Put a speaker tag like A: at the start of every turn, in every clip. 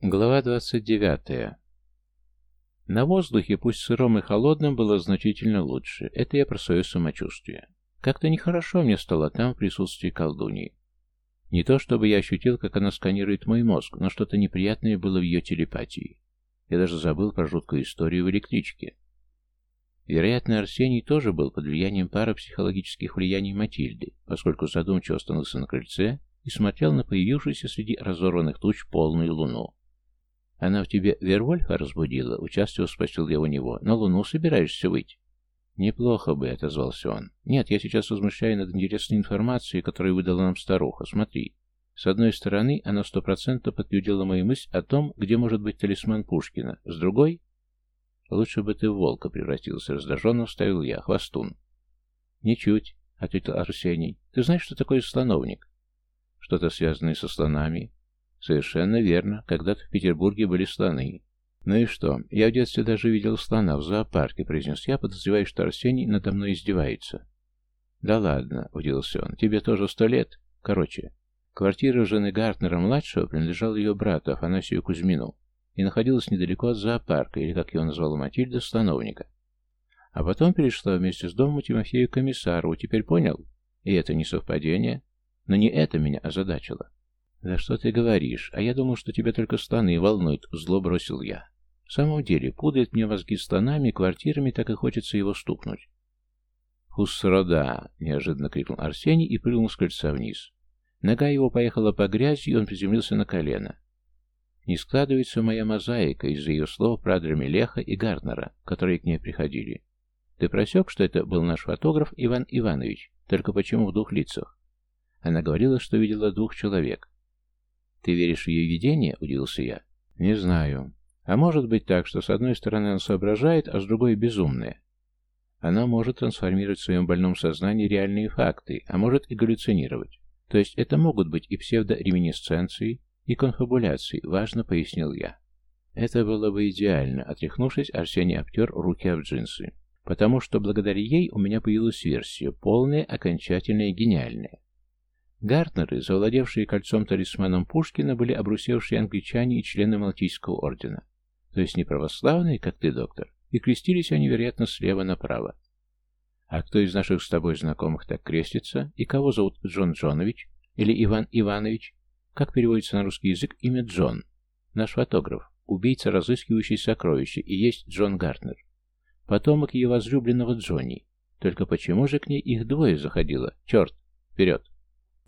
A: Глава 29. На воздухе, пусть сыром и холодным, было значительно лучше. Это я про свое самочувствие. Как-то нехорошо мне стало там в присутствии колдуньи. Не то чтобы я ощутил, как она сканирует мой мозг, но что-то неприятное было в ее телепатии. Я даже забыл про жуткую историю в электричке. Вероятно, Арсений тоже был под влиянием парапсихологических влияний Матильды, поскольку задумчиво остановился на крыльце и смотрел на появившуюся среди разорванных туч полную луну. «Она в тебе Вервольфа разбудила?» — участливо спросил я у него. «На луну собираешься выйти?» «Неплохо бы», — отозвался он. «Нет, я сейчас размышляю над интересной информацией, которую выдала нам старуха. Смотри. С одной стороны, она сто процентов подтвердила мою мысль о том, где может быть талисман Пушкина. С другой, «Лучше бы ты в волка превратился», — раздраженно вставил я. «Хвостун». «Ничуть», — ответил Арсений. «Ты знаешь, что такое слоновник?» «Что-то связанное со слонами». «Совершенно верно. Когда-то в Петербурге были слоны». «Ну и что? Я в детстве даже видел слона в зоопарке», — произнес я, подозревая, что Арсений надо мной издевается. «Да ладно», — удивился он. «Тебе тоже сто лет? Короче, квартира жены Гартнера-младшего принадлежала ее брату, Афанасию Кузьмину и находилась недалеко от зоопарка, или, как его назвала Матильда, становника. А потом перешла вместе с домом Тимофею Комиссарову, теперь понял? И это не совпадение. Но не это меня озадачило. «Да что ты говоришь? А я думал, что тебя только слоны волнуют», — зло бросил я. В самом деле, путает мне мозги слонами, квартирами, так и хочется его стукнуть. «Фуссрода!» — неожиданно крикнул Арсений и прыгнул с крыльца вниз. Нога его поехала по грязи, и он приземлился на колено. Не складывается моя мозаика из-за ее слов про Драмелеха и Гарнера, которые к ней приходили. Ты просек, что это был наш фотограф Иван Иванович, только почему в двух лицах? Она говорила, что видела двух человек. Ты веришь в ее видение? Удивился я. Не знаю. А может быть так, что с одной стороны она соображает, а с другой безумная. Она может трансформировать в своем больном сознании реальные факты, а может и галлюцинировать. То есть это могут быть и псевдореминисценции, и конфабуляций, важно пояснил я. Это было бы идеально, отряхнувшись, Арсений обтер руки об джинсы. Потому что благодаря ей у меня появилась версия, полная, окончательная гениальная. Гартнеры, завладевшие кольцом-талисманом Пушкина, были обрусевшие англичане и члены Малтийского ордена. То есть не православные, как ты, доктор, и крестились они, вероятно, слева направо. А кто из наших с тобой знакомых так крестится? И кого зовут Джон Джонович? Или Иван Иванович? Как переводится на русский язык имя Джон? Наш фотограф, убийца, разыскивающий сокровища, и есть Джон Гартнер. Потомок ее возлюбленного Джонни. Только почему же к ней их двое заходило? Черт! Вперед!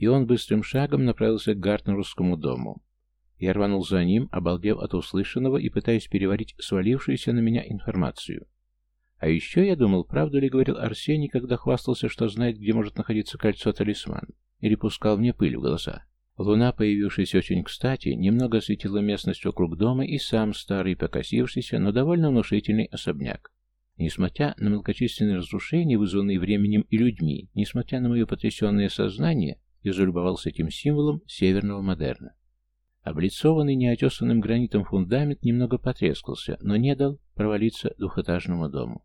A: И он быстрым шагом направился к Гартнеровскому дому. Я рванул за ним, обалдев от услышанного и пытаясь переварить свалившуюся на меня информацию. А еще я думал, правду ли говорил Арсений, когда хвастался, что знает, где может находиться кольцо-талисман, или пускал мне пыль в глаза. Луна, появившаяся очень кстати, немного осветила местность вокруг дома и сам старый, покосившийся, но довольно внушительный особняк. Несмотря на многочисленные разрушения, вызванные временем и людьми, несмотря на мое потрясенное сознание, я залюбовался этим символом северного модерна. Облицованный неотесанным гранитом фундамент немного потрескался, но не дал провалиться двухэтажному дому.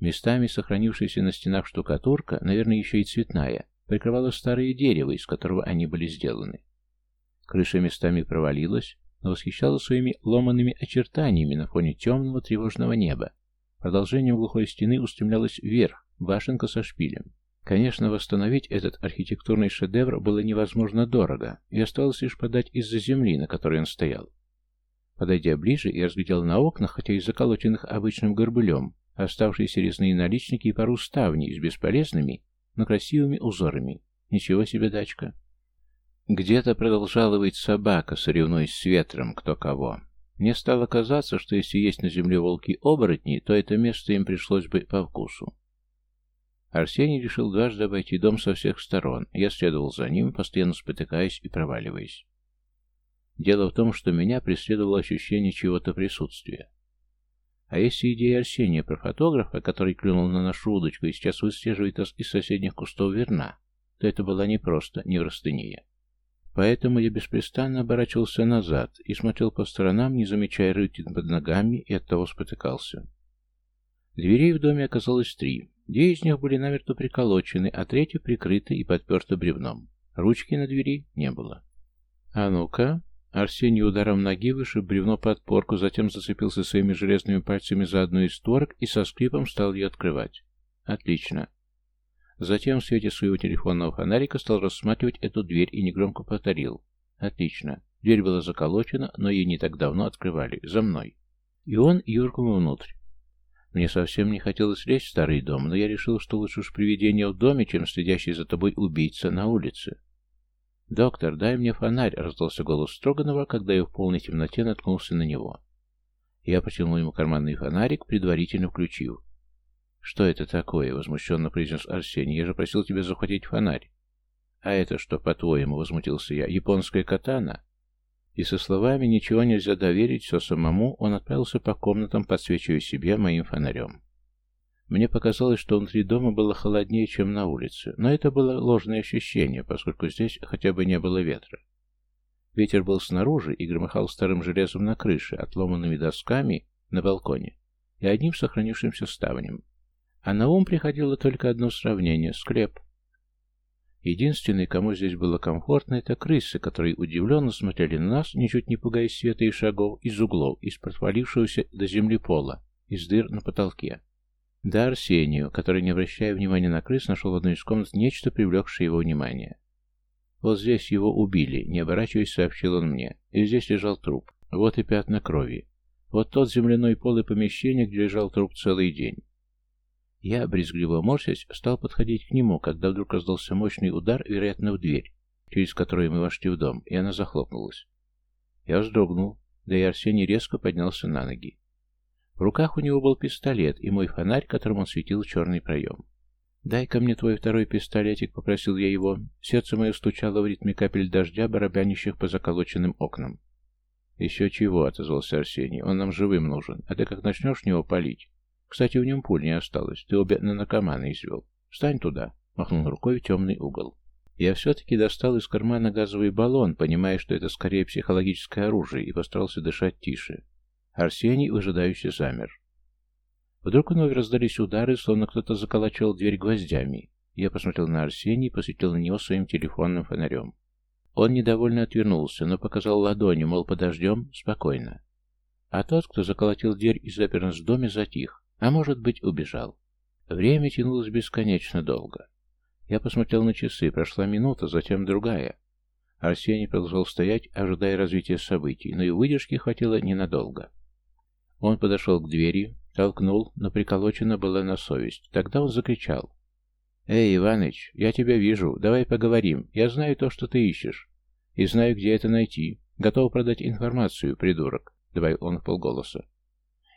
A: Местами сохранившаяся на стенах штукатурка, наверное, еще и цветная, прикрывало старое дерево, из которого они были сделаны. Крыша местами провалилась, но восхищала своими ломанными очертаниями на фоне темного тревожного неба. Продолжением глухой стены устремлялась вверх, башенка со шпилем. Конечно, восстановить этот архитектурный шедевр было невозможно дорого, и осталось лишь подать из-за земли, на которой он стоял. Подойдя ближе, я разглядел на окнах, хотя и заколоченных обычным горбылем, оставшиеся резные наличники и пару ставней с бесполезными, но красивыми узорами. Ничего себе дачка. Где-то продолжала выть собака, соревнуясь с ветром, кто кого. Мне стало казаться, что если есть на земле волки-оборотни, то это место им пришлось бы по вкусу. Арсений решил дважды обойти дом со всех сторон. Я следовал за ним, постоянно спотыкаясь и проваливаясь. Дело в том, что меня преследовало ощущение чего-то присутствия. А если идея Арсения про фотографа, который клюнул на нашу удочку и сейчас выслеживает нас из соседних кустов, верна, то это была не просто неврастения. Поэтому я беспрестанно оборачивался назад и смотрел по сторонам, не замечая рыти под ногами, и оттого спотыкался. Дверей в доме оказалось три. Две из них были намертво приколочены, а третья прикрыта и подперта бревном. Ручки на двери не было. «А ну-ка!» Арсений ударом ноги вышиб бревно под порку, затем зацепился своими железными пальцами за одну из створок и со скрипом стал ее открывать. Отлично. Затем в свете своего телефонного фонарика стал рассматривать эту дверь и негромко повторил. Отлично. Дверь была заколочена, но ее не так давно открывали. За мной. И он юркнул внутрь. Мне совсем не хотелось лезть в старый дом, но я решил, что лучше уж привидение в доме, чем следящий за тобой убийца на улице. «Доктор, дай мне фонарь!» — раздался голос Строганова, когда я в полной темноте наткнулся на него. Я протянул ему карманный фонарик, предварительно включив. «Что это такое?» — возмущенно произнес Арсений. «Я же просил тебя захватить фонарь». «А это что, по-твоему?» — возмутился я. «Японская катана?» И со словами «ничего нельзя доверить, все самому» он отправился по комнатам, подсвечивая себе моим фонарем. Мне показалось, что внутри дома было холоднее, чем на улице, но это было ложное ощущение, поскольку здесь хотя бы не было ветра. Ветер был снаружи и громыхал старым железом на крыше, отломанными досками на балконе и одним сохранившимся ставнем. А на ум приходило только одно сравнение — склеп. Единственный, кому здесь было комфортно, это крысы, которые удивленно смотрели на нас, ничуть не пугаясь света и шагов, из углов, из провалившегося до земли пола, из дыр на потолке. Да Арсению, который, не обращая внимания на крыс, нашел в одной из комнат нечто, привлекшее его внимание. «Вот здесь его убили», — не оборачиваясь, сообщил он мне. «И здесь лежал труп. Вот и пятна крови. Вот тот земляной пол и помещение, где лежал труп целый день. Я, брезгливо морщась, стал подходить к нему, когда вдруг раздался мощный удар, вероятно, в дверь, через которую мы вошли в дом, и она захлопнулась. Я вздрогнул, да и Арсений резко поднялся на ноги. В руках у него был пистолет и мой фонарь, которым он светил черный проем. «Дай-ка мне твой второй пистолетик», — попросил я его. Сердце мое стучало в ритме капель дождя, барабанящих по заколоченным окнам. «Еще чего», — отозвался Арсений, — «он нам живым нужен, а ты как начнешь в него палить, кстати, в нем пуль не осталось. Ты обе на наркомана извел. Встань туда. Махнул рукой в темный угол. Я все-таки достал из кармана газовый баллон, понимая, что это скорее психологическое оружие, и постарался дышать тише. Арсений выжидающе замер. Вдруг вновь раздались удары, словно кто-то заколачивал дверь гвоздями. Я посмотрел на Арсений и посветил на него своим телефонным фонарем. Он недовольно отвернулся, но показал ладонью, мол, подождем, спокойно. А тот, кто заколотил дверь и запер нас в доме, затих. А может быть, убежал. Время тянулось бесконечно долго. Я посмотрел на часы, прошла минута, затем другая. Арсений продолжал стоять, ожидая развития событий, но и выдержки хватило ненадолго. Он подошел к двери, толкнул, но приколочена была на совесть. Тогда он закричал. «Эй, Иваныч, я тебя вижу, давай поговорим. Я знаю то, что ты ищешь. И знаю, где это найти. Готов продать информацию, придурок», — добавил он в полголоса.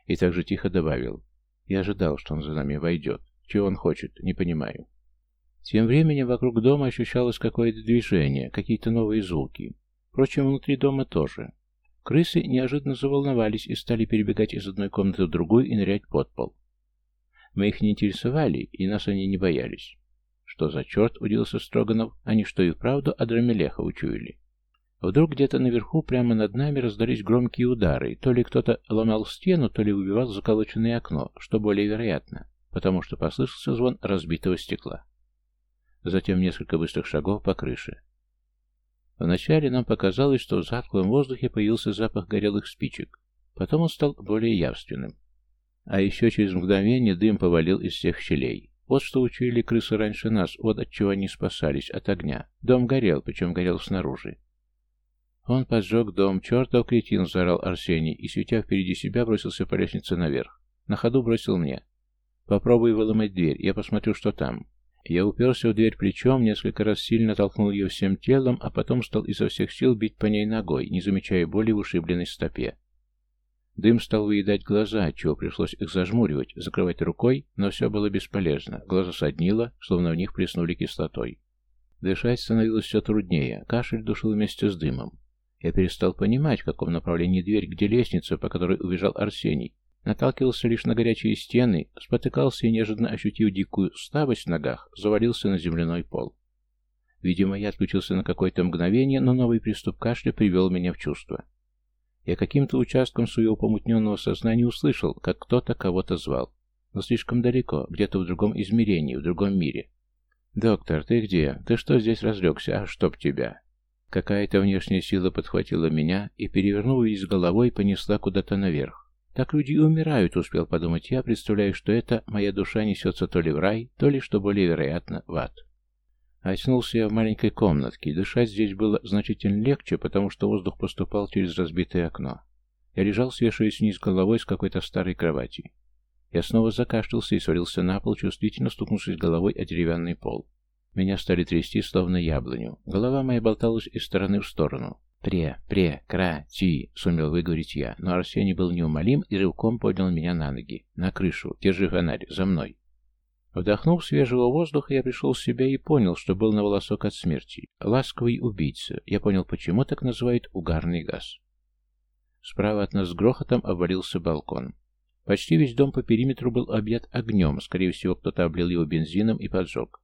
A: И также тихо добавил. Я ожидал, что он за нами войдет. Чего он хочет, не понимаю. Тем временем вокруг дома ощущалось какое-то движение, какие-то новые звуки. Впрочем, внутри дома тоже. Крысы неожиданно заволновались и стали перебегать из одной комнаты в другую и нырять под пол. Мы их не интересовали, и нас они не боялись. Что за черт, удивился Строганов, они что и вправду Адрамелеха учуяли. Вдруг где-то наверху, прямо над нами, раздались громкие удары. То ли кто-то ломал стену, то ли убивал заколоченное окно, что более вероятно, потому что послышался звон разбитого стекла. Затем несколько быстрых шагов по крыше. Вначале нам показалось, что в затхлом воздухе появился запах горелых спичек. Потом он стал более явственным. А еще через мгновение дым повалил из всех щелей. Вот что учили крысы раньше нас, вот от чего они спасались, от огня. Дом горел, причем горел снаружи. Он поджег дом. «Чертов кретин!» — заорал Арсений и, светя впереди себя, бросился по лестнице наверх. На ходу бросил мне. «Попробуй выломать дверь, я посмотрю, что там». Я уперся в дверь плечом, несколько раз сильно толкнул ее всем телом, а потом стал изо всех сил бить по ней ногой, не замечая боли в ушибленной стопе. Дым стал выедать глаза, чего пришлось их зажмуривать, закрывать рукой, но все было бесполезно. Глаза соднило, словно в них плеснули кислотой. Дышать становилось все труднее, кашель душил вместе с дымом. Я перестал понимать, в каком направлении дверь, где лестница, по которой убежал Арсений. Наталкивался лишь на горячие стены, спотыкался и, неожиданно ощутив дикую слабость в ногах, завалился на земляной пол. Видимо, я отключился на какое-то мгновение, но новый приступ кашля привел меня в чувство. Я каким-то участком своего помутненного сознания услышал, как кто-то кого-то звал. Но слишком далеко, где-то в другом измерении, в другом мире. «Доктор, ты где? Ты что здесь разлегся? А чтоб тебя!» Какая-то внешняя сила подхватила меня и, перевернув весь головой, понесла куда-то наверх. Так люди и умирают, успел подумать я, представляя, что это моя душа несется то ли в рай, то ли, что более вероятно, в ад. Очнулся я в маленькой комнатке, дышать здесь было значительно легче, потому что воздух поступал через разбитое окно. Я лежал, свешиваясь вниз головой с какой-то старой кровати. Я снова закашлялся и свалился на пол, чувствительно стукнувшись головой о деревянный пол. Меня стали трясти, словно яблоню. Голова моя болталась из стороны в сторону. «Пре, пре, кра, ти», — сумел выговорить я, но Арсений был неумолим и рывком поднял меня на ноги. «На крышу, держи фонарь, за мной». Вдохнув свежего воздуха, я пришел в себя и понял, что был на волосок от смерти. Ласковый убийца. Я понял, почему так называют угарный газ. Справа от нас с грохотом обвалился балкон. Почти весь дом по периметру был объят огнем, скорее всего, кто-то облил его бензином и поджег.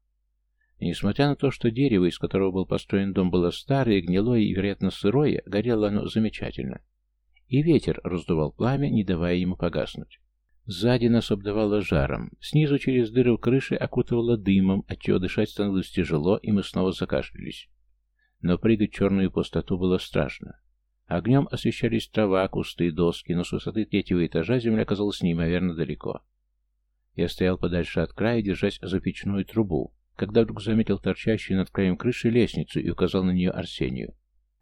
A: Несмотря на то, что дерево, из которого был построен дом, было старое, гнилое и, вероятно, сырое, горело оно замечательно. И ветер раздувал пламя, не давая ему погаснуть. Сзади нас обдавало жаром, снизу через дыры в крыше окутывало дымом, отчего дышать становилось тяжело, и мы снова закашлялись. Но прыгать в черную пустоту было страшно. Огнем освещались трава, кусты, доски, но с высоты третьего этажа земля оказалась неимоверно далеко. Я стоял подальше от края, держась за печную трубу, когда вдруг заметил торчащую над краем крыши лестницу и указал на нее Арсению.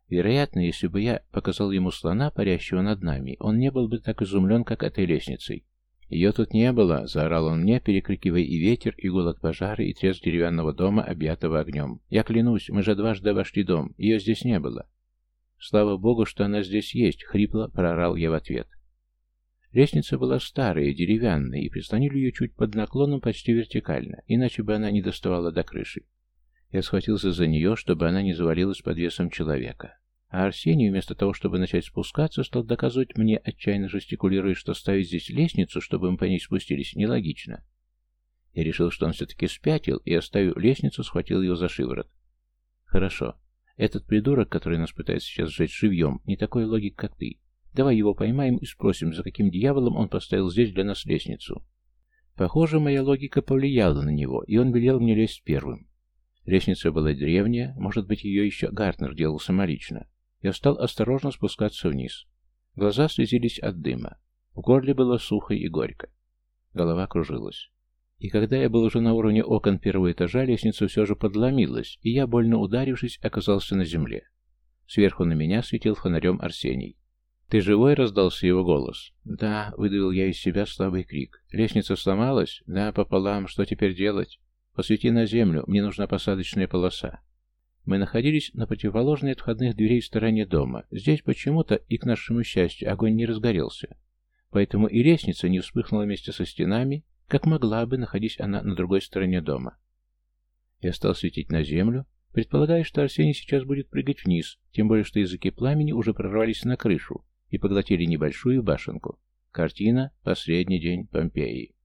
A: Вероятно, если бы я показал ему слона, парящего над нами, он не был бы так изумлен, как этой лестницей. «Ее тут не было!» — заорал он мне, перекрикивая и ветер, и гул от пожара, и треск деревянного дома, объятого огнем. «Я клянусь, мы же дважды обошли дом. Ее здесь не было». «Слава богу, что она здесь есть!» — хрипло прорал я в ответ. Лестница была старая, деревянная, и прислонили ее чуть под наклоном почти вертикально, иначе бы она не доставала до крыши. Я схватился за нее, чтобы она не завалилась под весом человека. А Арсений, вместо того, чтобы начать спускаться, стал доказывать мне, отчаянно жестикулируя, что ставить здесь лестницу, чтобы мы по ней спустились, нелогично. Я решил, что он все-таки спятил, и, оставив лестницу, схватил его за шиворот. Хорошо. Этот придурок, который нас пытается сейчас сжечь живьем, не такой логик, как ты. Давай его поймаем и спросим, за каким дьяволом он поставил здесь для нас лестницу. Похоже, моя логика повлияла на него, и он велел мне лезть первым. Лестница была древняя, может быть, ее еще Гартнер делал самолично. Я стал осторожно спускаться вниз. Глаза слезились от дыма. В горле было сухо и горько. Голова кружилась. И когда я был уже на уровне окон первого этажа, лестница все же подломилась, и я, больно ударившись, оказался на земле. Сверху на меня светил фонарем Арсений. «Ты живой?» — раздался его голос. «Да», — выдавил я из себя слабый крик. «Лестница сломалась?» «Да, пополам. Что теперь делать?» «Посвети на землю. Мне нужна посадочная полоса». Мы находились на противоположной от входных дверей стороне дома. Здесь почему-то, и к нашему счастью, огонь не разгорелся. Поэтому и лестница не вспыхнула вместе со стенами, как могла бы, находясь она на другой стороне дома. Я стал светить на землю, предполагая, что Арсений сейчас будет прыгать вниз, тем более, что языки пламени уже прорвались на крышу, и поглотили небольшую башенку. Картина «Последний день Помпеи».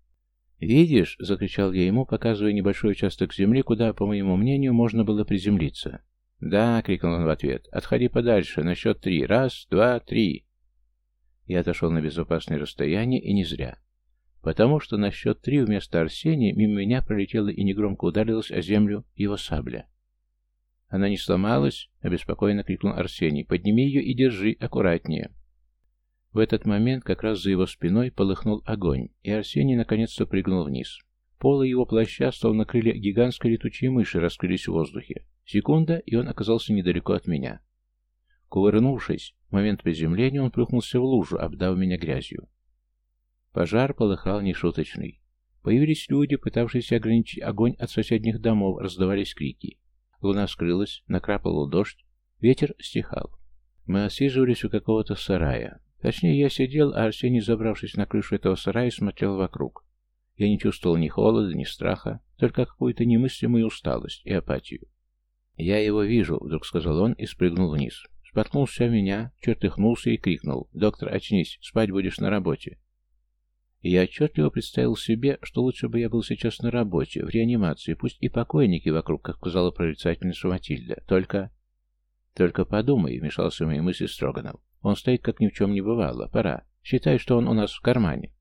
A: «Видишь?» — закричал я ему, показывая небольшой участок земли, куда, по моему мнению, можно было приземлиться. «Да!» — крикнул он в ответ. «Отходи подальше, на счет три. Раз, два, три!» Я отошел на безопасное расстояние, и не зря. Потому что на счет три вместо Арсения мимо меня пролетела и негромко ударилась о землю его сабля. «Она не сломалась?» — обеспокоенно крикнул Арсений. «Подними ее и держи аккуратнее». В этот момент как раз за его спиной полыхнул огонь, и Арсений наконец-то прыгнул вниз. Полы его плаща, словно крылья гигантской летучей мыши, раскрылись в воздухе. Секунда, и он оказался недалеко от меня. Кувырнувшись, в момент приземления он плюхнулся в лужу, обдав меня грязью. Пожар полыхал нешуточный. Появились люди, пытавшиеся ограничить огонь от соседних домов, раздавались крики. Луна скрылась, накрапал дождь, ветер стихал. Мы осиживались у какого-то сарая. Точнее, я сидел, а Арсений, забравшись на крышу этого сарая, смотрел вокруг. Я не чувствовал ни холода, ни страха, только какую-то немыслимую усталость и апатию. «Я его вижу», — вдруг сказал он и спрыгнул вниз. Споткнулся о меня, чертыхнулся и крикнул. «Доктор, очнись, спать будешь на работе». Я отчетливо представил себе, что лучше бы я был сейчас на работе, в реанимации, пусть и покойники вокруг, как сказала прорицательница Матильда. Только... «Только подумай», — вмешался в мои мысли Строганов. Он стоит, как ни в чем не бывало. Пора. Считай, что он у нас в кармане.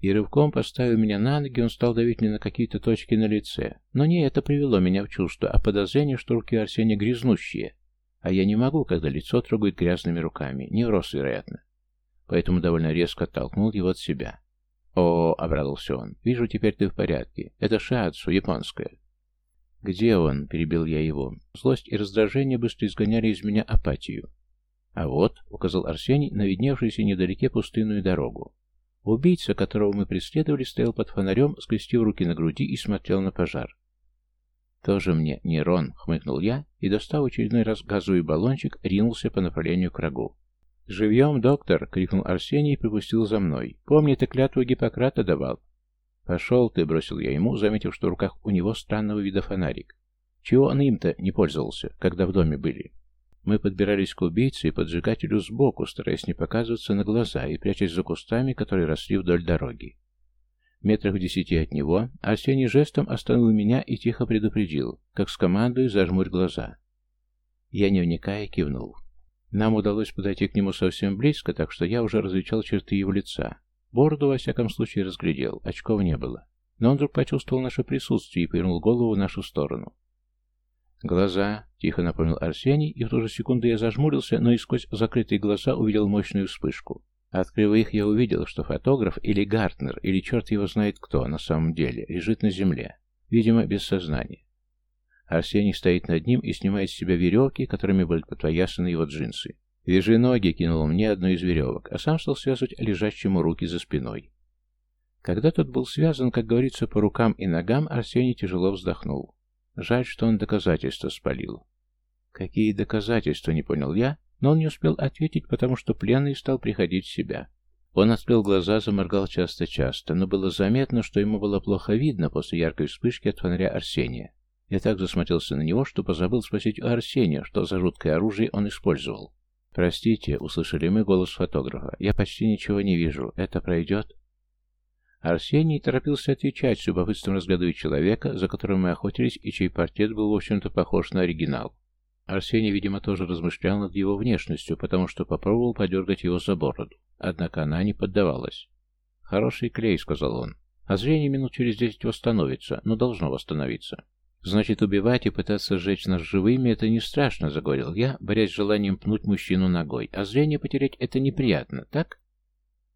A: И рывком, поставив меня на ноги, он стал давить мне на какие-то точки на лице. Но не это привело меня в чувство, а подозрение, что руки Арсения грязнущие. А я не могу, когда лицо трогают грязными руками. Невроз, вероятно. Поэтому довольно резко оттолкнул его от себя. «О, — обрадовался он, — вижу, теперь ты в порядке. Это шиатсу, японская». «Где он?» — перебил я его. Злость и раздражение быстро изгоняли из меня апатию. «А вот», — указал Арсений на видневшуюся недалеке пустынную дорогу. Убийца, которого мы преследовали, стоял под фонарем, скрестив руки на груди и смотрел на пожар. «Тоже мне нейрон», — хмыкнул я и, достав очередной раз газовый баллончик, ринулся по направлению к врагу. «Живьем, доктор!» — крикнул Арсений и припустил за мной. «Помни, ты клятву Гиппократа давал». «Пошел ты!» — бросил я ему, заметив, что в руках у него странного вида фонарик. Чего он им-то не пользовался, когда в доме были? Мы подбирались к убийце и поджигателю сбоку, стараясь не показываться на глаза и прячась за кустами, которые росли вдоль дороги. Метрах в десяти от него Арсений жестом остановил меня и тихо предупредил, как с командой зажмурь глаза. Я, не вникая, кивнул. Нам удалось подойти к нему совсем близко, так что я уже различал черты его лица. Бороду, во всяком случае, разглядел, очков не было. Но он вдруг почувствовал наше присутствие и повернул голову в нашу сторону. «Глаза», — тихо напомнил Арсений, и в ту же секунду я зажмурился, но и сквозь закрытые глаза увидел мощную вспышку. Открыв их, я увидел, что фотограф или Гартнер, или черт его знает кто на самом деле, лежит на земле, видимо, без сознания. Арсений стоит над ним и снимает с себя веревки, которыми были подпоясаны его джинсы. «Вяжи ноги», — кинул мне одну из веревок, а сам стал связывать лежащему руки за спиной. Когда тот был связан, как говорится, по рукам и ногам, Арсений тяжело вздохнул. Жаль, что он доказательства спалил. «Какие доказательства?» — не понял я, но он не успел ответить, потому что пленный стал приходить в себя. Он открыл глаза, заморгал часто-часто, но было заметно, что ему было плохо видно после яркой вспышки от фонаря Арсения. Я так засмотрелся на него, что позабыл спросить у Арсения, что за жуткое оружие он использовал. «Простите», — услышали мы голос фотографа, — «я почти ничего не вижу. Это пройдет?» Арсений торопился отвечать, с любопытством разгадывая человека, за которым мы охотились, и чей портрет был, в общем-то, похож на оригинал. Арсений, видимо, тоже размышлял над его внешностью, потому что попробовал подергать его за бороду. Однако она не поддавалась. «Хороший клей», — сказал он. «А зрение минут через десять восстановится, но должно восстановиться». «Значит, убивать и пытаться сжечь нас живыми — это не страшно», — заговорил я, борясь с желанием пнуть мужчину ногой. «А зрение потерять — это неприятно, так?»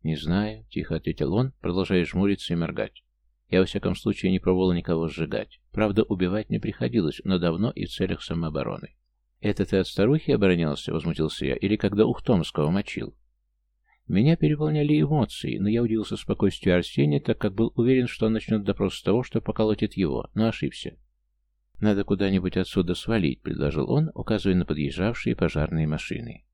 A: «Не знаю», — тихо ответил он, продолжая жмуриться и моргать. «Я, во всяком случае, не пробовал никого сжигать. Правда, убивать не приходилось, но давно и в целях самообороны». «Это ты от старухи оборонялся?» — возмутился я. «Или когда Ухтомского мочил?» Меня переполняли эмоции, но я удивился спокойствию Арсения, так как был уверен, что он начнет допрос с того, что поколотит его, но ошибся. «Надо куда-нибудь отсюда свалить», — предложил он, указывая на подъезжавшие пожарные машины.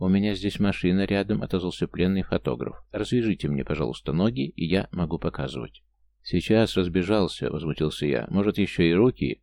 A: «У меня здесь машина рядом», — отозвался пленный фотограф. «Развяжите мне, пожалуйста, ноги, и я могу показывать». «Сейчас разбежался», — возмутился я. «Может, еще и руки?»